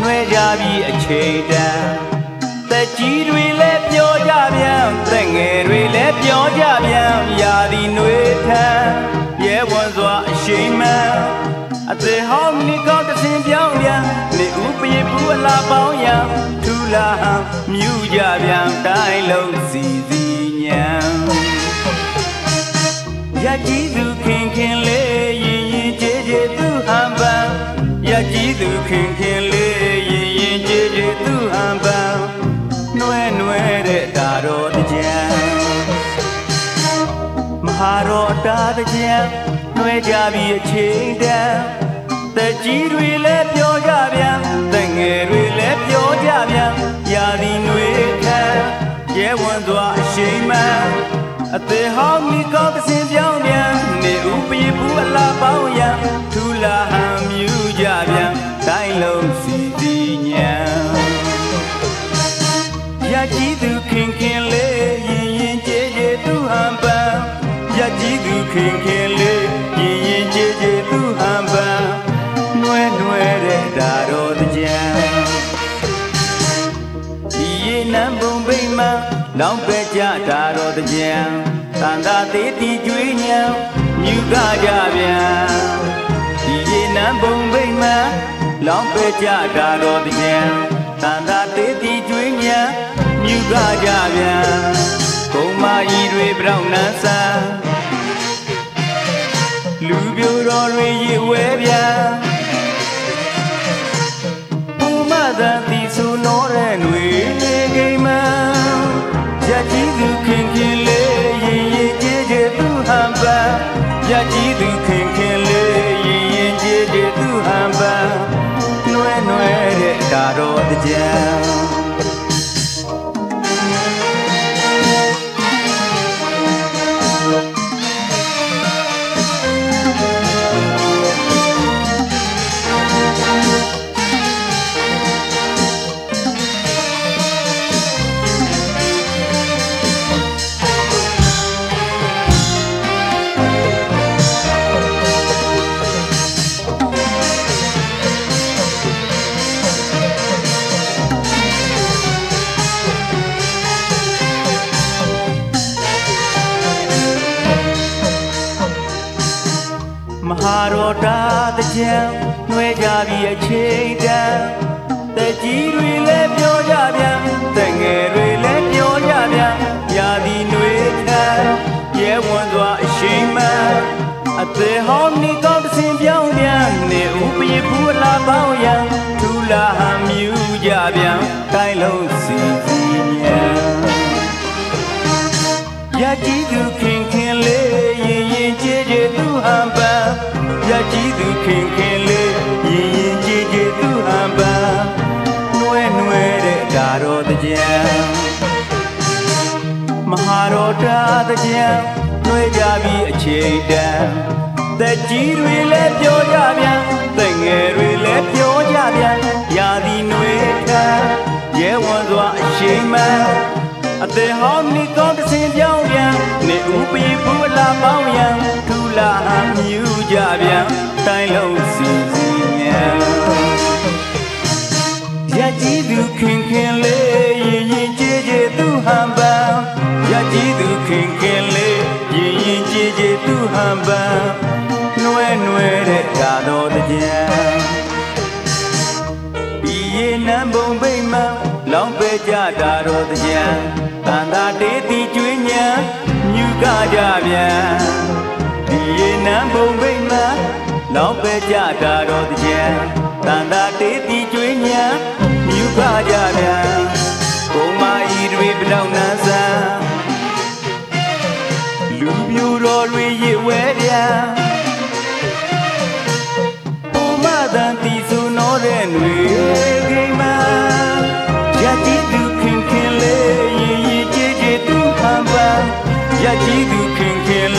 နှွဲကြပြီးအချိန်တန်သက်ကြီးတွေလည်းပြောကြပြန်သက်ငယ်တွေလည်းပြောကြပြန်ရာဒီနှွေထမ်းရဲဝန်စွာအရှိန်မှန်အသေးဟောင်းနိကောတစင်ပြောင်းပြန်နေဥပယေဘူးအလားပေါင်းရန်ထူလာဟန်မြူကြပြန်တိုင်းလုံးစီစီ ဟာတော်တာတကြံနှွဲကြပြီးအချိန်တန်သက်ကြီးတွေလည်းပြောကြပြန်သက်ငယ်တွေလည်းပြောကြပြန်ရာဒီနှွေခံရဲဝန်စွာအရှိန်မှန်အသေးဟောင်းမိကောကစင်ပြောင်းပြန်နေဥပယဘူးအလားပေါင်း ခင်ခင်လေးရင်ရင်ကြည်ကြည်သူဟန်ပန်နွဲနွဲတဲ့ဒါတော်တကြံဒီရေနံပုံပိမ့်မှလောင်းပဲကြတာတော့တကြံသန္တာသေးတီကျွေးညံမြူကကြပြန်ဒီရေနံပုံပိမ့်မှလောင်းပဲကြတာတော့တကြံသန္တာသေးတီကျွေးညံမြူကကြပြန်ကုံမာကြီးတွေပြောင်းနှန်းဆ သာတီဆူနောတဲ့ຫນွေဂိမ်းမရကြီးသူခင်ခင်လေးရင်ရင်ကြည်ကြည်သူဟန်ပန်ရကြီးသူခင်ခင်လေးရင်ရင်ကြည်ကြည်သူဟန်ပန်နှွဲနှွဲတဲ့ဒါတော်တကြံ မဟာရောတာတကြံနှွဲကြပြီးအချိန်တန်တက်ကြီးတွေလည်းပြောကြပြန်တက်ငယ်တွေလည်းပြောကြပြန်ရာဒီຫນွေခံရဲဝန်စွာအရှိန်မှန်အသေးဟောင်းနေကောင်းတစ်စင်ပြောင်းပြန်နေဥပယေဘူးလာပေါင်းရန်ထူလာဟန်မြူကြပြန်တိုင်းလုံးစီစီညံရကြီးသူခင်ခင်လေးရင်ရင်ကြည်ကြည်သူဟန်ပန်ရကြီး သူခင်ခင်လေးရင်ရင်ကြည်ကြည်သူဟန်ပန်နှွဲနှွဲတဲ့ဒါတော်တကြံမဟာတော်တာတကြံနှွဲကြပြီးအချိန်တန်သက်ကြီးတွေလည်းပြောကြပြန်သက်ငယ်တွေလည်းပြောကြပြန်ရာဒီနှွေထမ်းရဲဝန်စွာအရှိန်မှန်အသေးဟောင်းနိကောတစင်ပြောင်းပြန်နေဥပယဘူးလာပေါင်းရန် သူခင်ခင်လေးရင်ရင်ကြည်ကြည်သူဟန်ပန်ရကြီးသူခင်ခင်လေးရင်ရင်ကြည်ကြည်သူဟန်ပန်နှွဲနှွဲတဲ့ဓာတော်တကြံဒီရေနံပုံပိမ့်မှလောင်းပဲကြတာတော့တကြံတန်တာတေးတီကျွေးညံမြူကကြပြန်ဒီရေနံပုံပိမ့်မှလောင်းပဲကြတာတော့တကြံတန်တာတေးတီကျွေးညံမြူ ကကြပြန်ဘုံမအီတွေပတောင်နန်းစံလူပြူတော်တွေရေဝဲပြန်ဘုံမတန်တီစုံတော်တဲ့ຫນွေခိမရတိသူခင်ခင်လေးရေရေကြည်ကြည်သူဖန်ပန်ရတိသူခင်ခင်